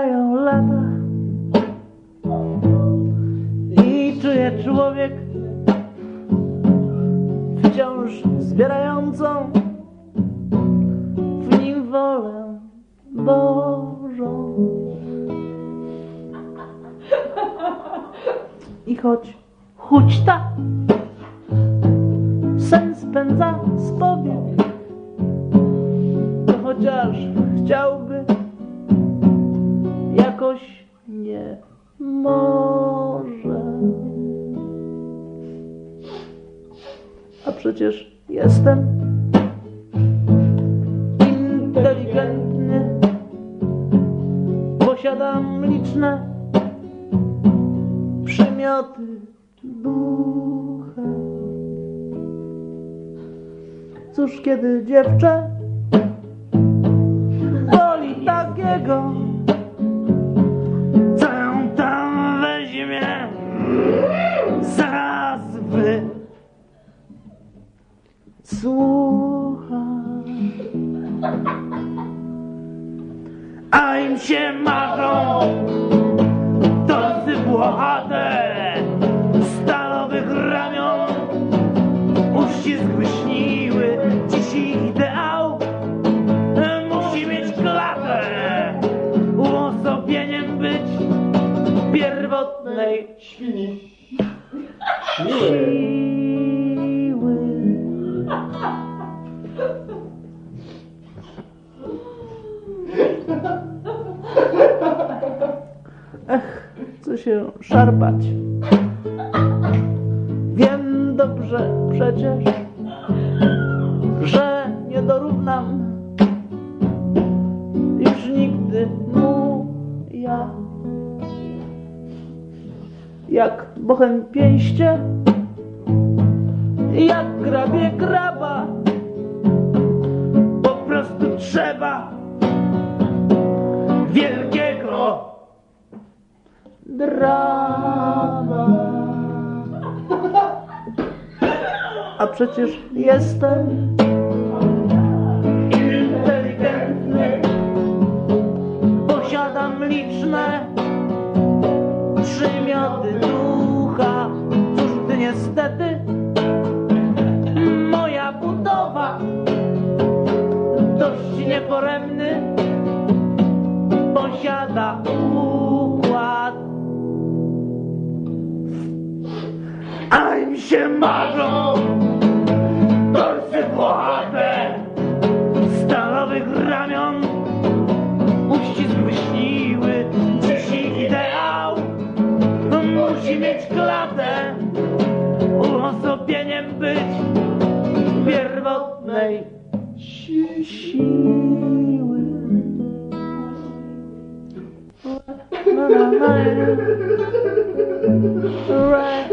Mijają lata i czuję człowiek wciąż zbierającą w nim wolę Bożą. I choć huśta sen spędza z powiek, nie może. A przecież jestem inteligentny, posiadam liczne przymioty ducha. Cóż, kiedy dziewczę woli takiego, zaraz wy słucha. A im się marzą tocy włochate stalowych ramion uścisk śniły dziś ich ideał musi mieć klatę uosobieniem być pierwotnej Świni. Ech, co się szarpać. Wiem dobrze przecież, że nie dorównam już nigdy mu ja. Jak bochem pięście, jak grabie graba, po prostu trzeba wielkiego drama. A przecież jestem dość nieporemny posiada układ. A im się marzą torsy włochate stalowych ramion uścisk wyśniły dziś ideał musi mieć klatę uosobieniem być pierwotnej She, she will. Right,